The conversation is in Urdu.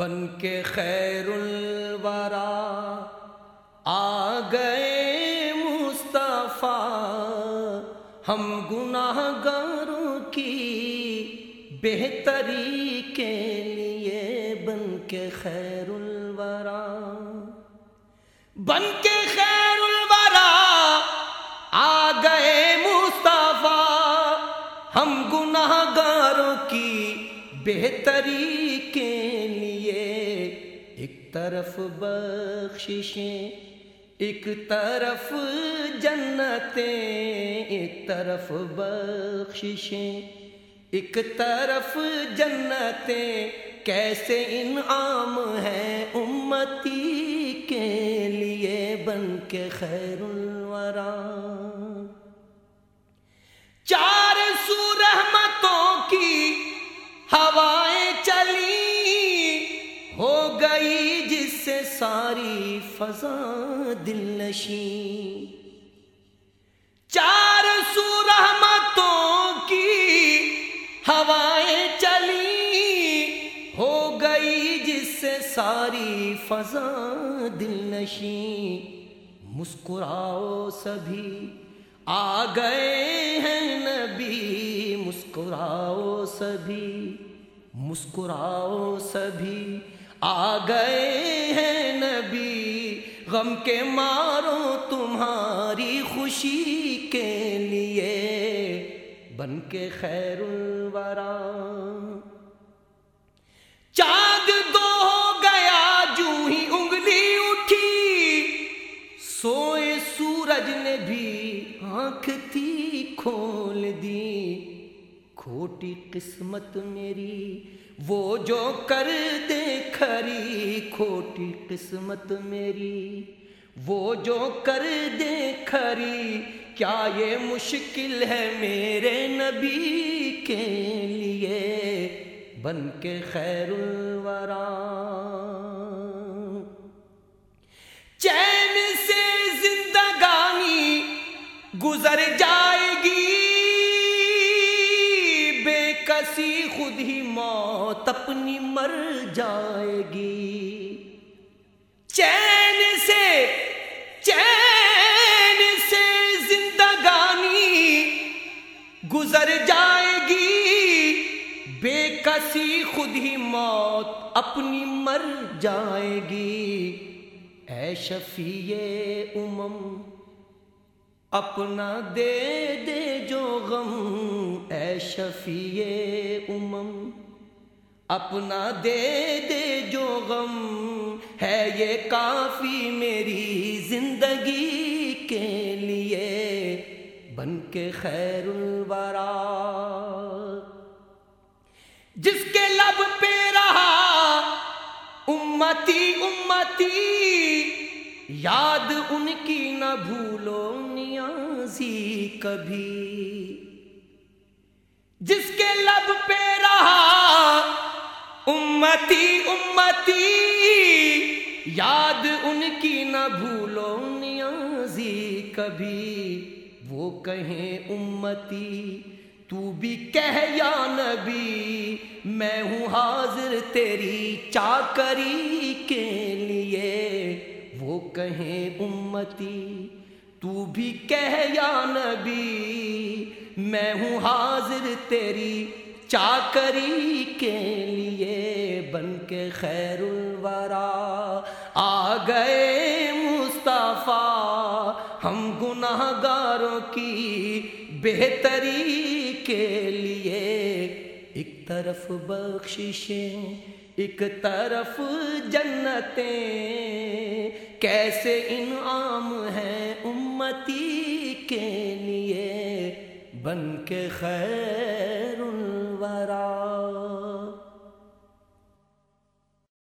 بن کے خیر الورا آ گئے مصطفیٰ۔ ہم گناہ گاروں کی بہتری کے لیے بن کے خیر الورا۔ بن کے خیر الورا آ گئے مصطفیٰ۔ ہم گناہ گاروں کی بہتری کے لیے طرف بخششیں، ایک طرف جنتیں، ایک طرف بخششیں۔ ایک طرف جنتیں، کیسے انعام ہے امتی کے لیے بن کے خیر الورا۔ چار سو گئی جس سے ساری فضا دل نشی چار سو رحمتوں کی ہوائیں چلی ہو گئی جس سے ساری فضا دل نشی مسکراؤ سبھی آ گئے ہیں نبی، مسکراؤ سبھی مسکراؤ سبھی۔ آ گئے ہیں نبی، غم کے مارو تمہاری خوشی کے لیے۔ بن کے خیر الورا چاند دو ہو گیا جو ہی انگلی اٹھی۔ سوئے سورج نے بھی آنکھ تھی کھول دی۔ کھوٹی قسمت میری وہ جو کر دے کھری کھوٹی قسمت میری، وہ جو کر دے کھری، کیا یہ مشکل ہے میرے نبی کے لیے؟ بن کے خیر الورا۔ چین سے زندگانی گزر جائے گی، بے کسی خود ہی موت اپنی مر جائے گی۔ چین سے چین سے زندگانی گزر جائے گی۔ بے کسی خود ہی موت اپنی مر جائے گی۔ اے شفیع امم، اپنا دے دے جو غم۔ اے شفیع امم اپنا دے دے جو غم ہے یہ کافی میری زندگی کے لیے۔ بن کے خیر الورا۔ جس کے لب پہ رہا امتی امتی، یاد ان کی نہ بھولو نیازی کبھی۔ جس کے لب پہ رہا امتی امتی، یاد ان کی نہ بھولو نیازی کبھی۔ وہ کہیں امتی، تو بھی کہہ یا نبی، میں ہوں حاضر تیری چاکری کے لیے۔ وہ کہیں امتی، تو بھی کہہ یا نبی، میں ہوں حاضر تیری چاکری کے لیے بن کے خیر الورا آ گئے مصطفیٰ، ہم گناہ گاروں کی بہتری کے لیے ایک طرف بخششیں، ایک طرف جنتیں۔ کیسے انعام ہے امتی کے لیے بن کے خیر ورا